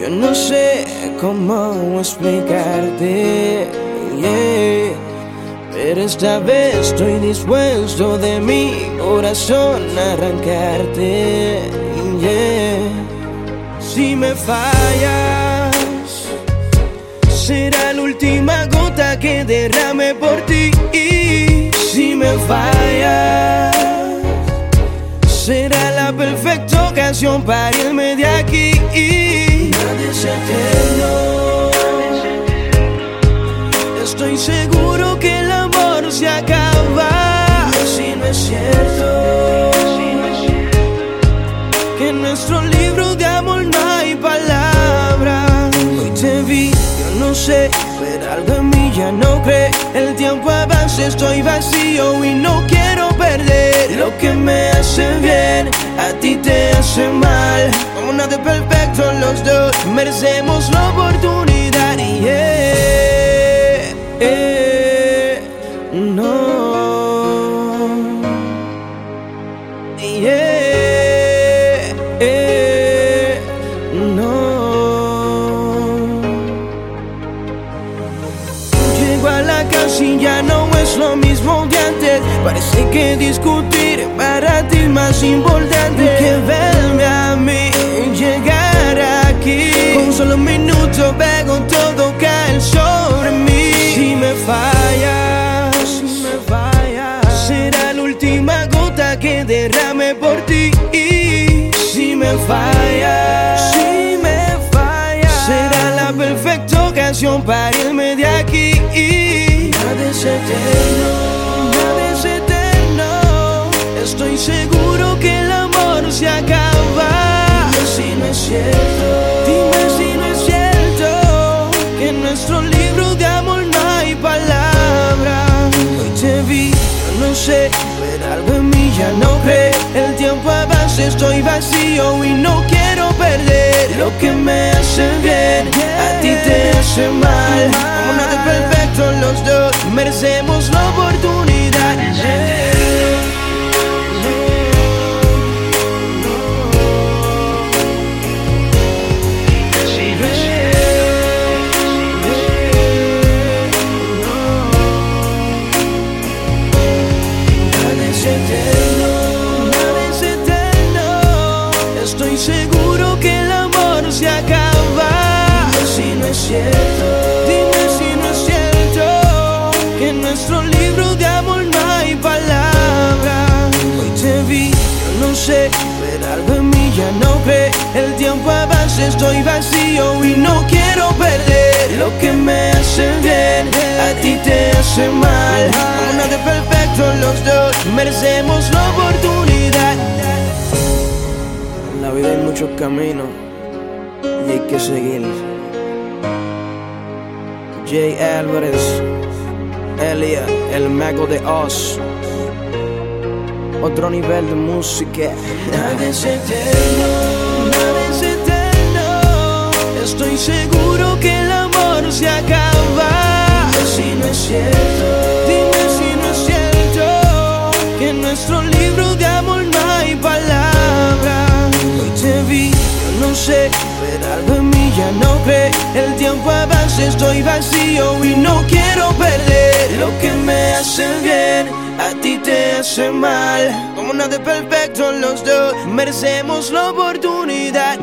Yo no sé cómo explicarte, pero esta vez estoy dispuesto de mi corazón a arrancarte. Si me fallas, será la última gota que derrame por ti. Si me fallas, será la perfecta ocasión para irme de aquí. Estoy seguro que el amor se acaba. Y si no es cierto. Que en nuestro libro de amor no hay palabras. Hoy te vi, yo no sé, pero algo en mí ya no cree. El tiempo avanza, estoy vacío y no quiero perder lo que me hace bien. A ti te hace mal perfecto los dos merecemos la oportunidad y yeah, yeah, no. Yeah, yeah, no. Llego a la casa y ya no es lo mismo de antes. Parece que discutir para ti más importante. Que verme solo un minuto veo todo cae sobre mí. Si me fallas, si me fallas, será la última gota que derrame por ti. Si me fallas, si me fallas, será la perfecta ocasión para irme de aquí. Nada es eterno, nada es eterno. Estoy seguro sé, pero algo en mí ya no cree. El tiempo avanza, estoy vacío y no quiero perder lo que me hace bien. A ti te hace mal. Dime si no es cierto que en nuestro libro de amor no hay palabras. Hoy te vi, yo no sé, pero algo en mí ya no cree. El tiempo avanza, estoy vacío y no quiero perder lo que me hace bien. A ti te hace mal. Hay muchos caminos y hay que seguir. Jay Álvarez, Elia, el mago de Oz. Otro nivel de música. Nada es eterno, nada es eterno. Estoy seguro que el amor se acaba. Si no es cierto, sé, pero algo en mí ya no cree. El tiempo avanza, estoy vacío y no quiero perder lo que me hace bien. A ti te hace mal. Como nada perfecto, los dos merecemos la oportunidad.